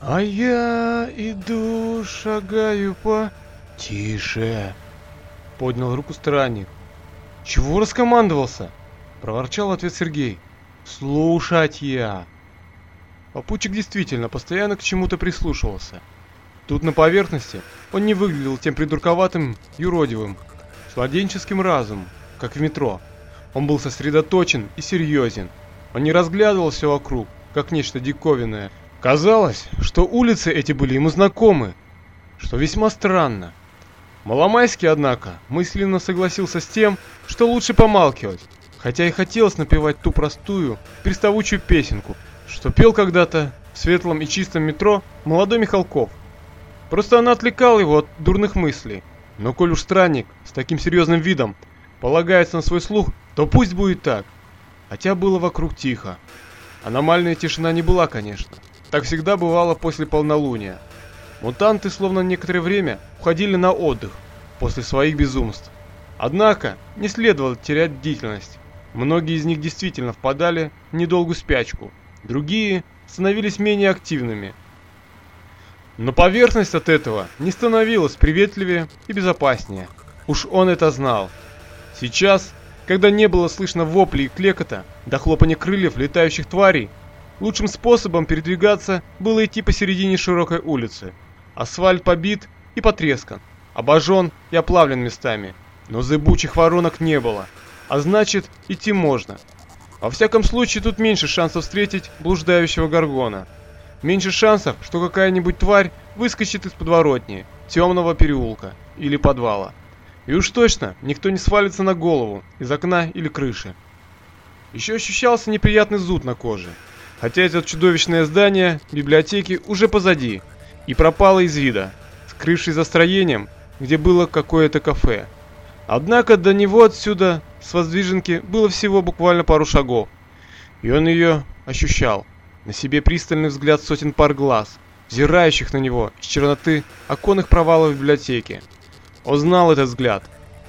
А я иду, шагаю по... Тише! Поднял руку странник. Чего раскомандовался? Проворчал ответ Сергей. Слушать я. Попутчик действительно постоянно к чему-то прислушивался. Тут на поверхности он не выглядел тем придурковатым, юродивым, с младенческим разумом, как в метро. Он был сосредоточен и серьезен. Он не разглядывал все вокруг, как нечто диковинное. Казалось, что улицы эти были ему знакомы, что весьма странно. Маломайский, однако, мысленно согласился с тем, что лучше помалкивать, хотя и хотелось напевать ту простую, приставучую песенку, что пел когда-то в светлом и чистом метро молодой Михалков. Просто она отвлекала его от дурных мыслей. Но коль уж странник с таким серьезным видом полагается на свой слух, то пусть будет так. Хотя было вокруг тихо. Аномальная тишина не была, конечно. Так всегда бывало после полнолуния. Мутанты словно некоторое время уходили на отдых после своих безумств. Однако не следовало терять бдительность. Многие из них действительно впадали в недолгую спячку, другие становились менее активными. Но поверхность от этого не становилась приветливее и безопаснее. Уж он это знал. Сейчас, когда не было слышно воплей и клекота до хлопания крыльев летающих тварей, лучшим способом передвигаться было идти посередине широкой улицы. Асфальт побит и потрескан, обожжен и оплавлен местами, но зыбучих воронок не было, а значит идти можно. Во всяком случае тут меньше шансов встретить блуждающего горгона. Меньше шансов, что какая-нибудь тварь выскочит из подворотни, темного переулка или подвала. И уж точно никто не свалится на голову из окна или крыши. Еще ощущался неприятный зуд на коже. Хотя это чудовищное здание библиотеки уже позади и пропало из вида, скрывшись за строением, где было какое-то кафе. Однако до него отсюда, с воздвиженки, было всего буквально пару шагов. И он ее ощущал. На себе пристальный взгляд сотен пар глаз, взирающих на него из черноты оконных провалов библиотеки. Он знал этот взгляд.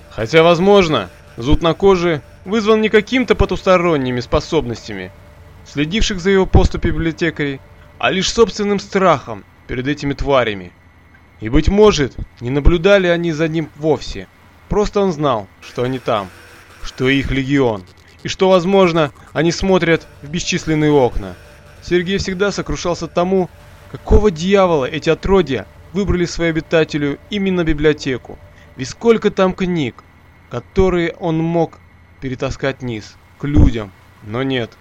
Хотя, возможно, зуд на коже вызван не каким-то потусторонними способностями, следивших за его поступью библиотекарей, а лишь собственным страхом перед этими тварями. И, быть может, не наблюдали они за ним вовсе. Просто он знал, что они там, что их легион, и что, возможно, они смотрят в бесчисленные окна. Сергей всегда сокрушался тому, какого дьявола эти отродья выбрали свою обитателю именно библиотеку. Ведь сколько там книг, которые он мог перетаскать вниз, к людям, но нет.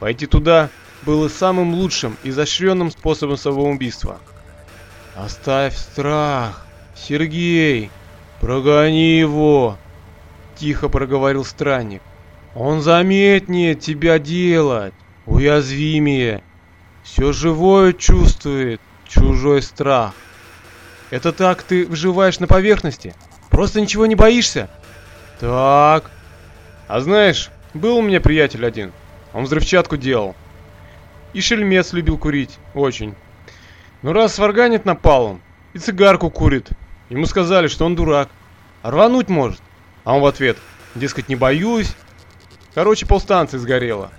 Пойти туда было самым лучшим и изощренным способом самоубийства. «Оставь страх, Сергей! Прогони его!» Тихо проговорил странник. «Он заметнее тебя делать!» уязвимее. Все живое чувствует чужой страх. Это так ты выживаешь на поверхности? Просто ничего не боишься? Так. А знаешь, был у меня приятель один. Он взрывчатку делал. И шельмец любил курить. Очень. Но раз сварганит напалом и цигарку курит, ему сказали, что он дурак. рвануть может. А он в ответ, дескать, не боюсь. Короче, полстанции сгорело.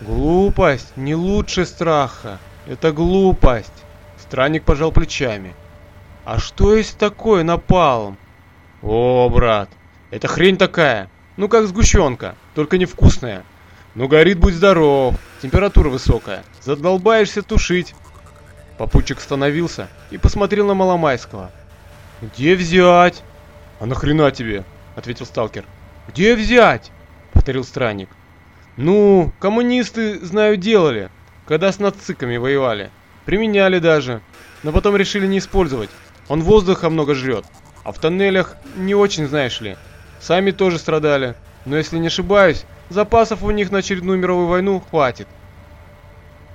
Глупость не лучше страха. Это глупость. Странник пожал плечами. А что есть такое напалм? О, брат, это хрень такая. Ну как сгущенка, только невкусная. Ну горит, будь здоров. Температура высокая. Задолбаешься тушить. Попутчик остановился и посмотрел на Маломайского. «Где взять?» «А нахрена тебе?» — ответил сталкер. «Где взять?» — повторил странник. Ну, коммунисты, знаю, делали, когда с нациками воевали. Применяли даже, но потом решили не использовать. Он воздуха много жрет, а в тоннелях не очень, знаешь ли. Сами тоже страдали, но если не ошибаюсь, запасов у них на очередную мировую войну хватит.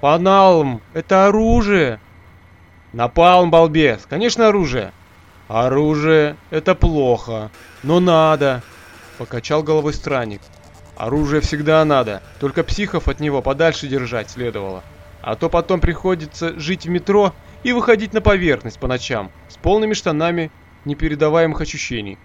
Паналм, это оружие. Напалм, балбес, конечно оружие. Оружие, это плохо, но надо, покачал головой странник. Оружие всегда надо, только психов от него подальше держать следовало. А то потом приходится жить в метро и выходить на поверхность по ночам с полными штанами непередаваемых ощущений.